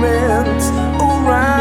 moments around.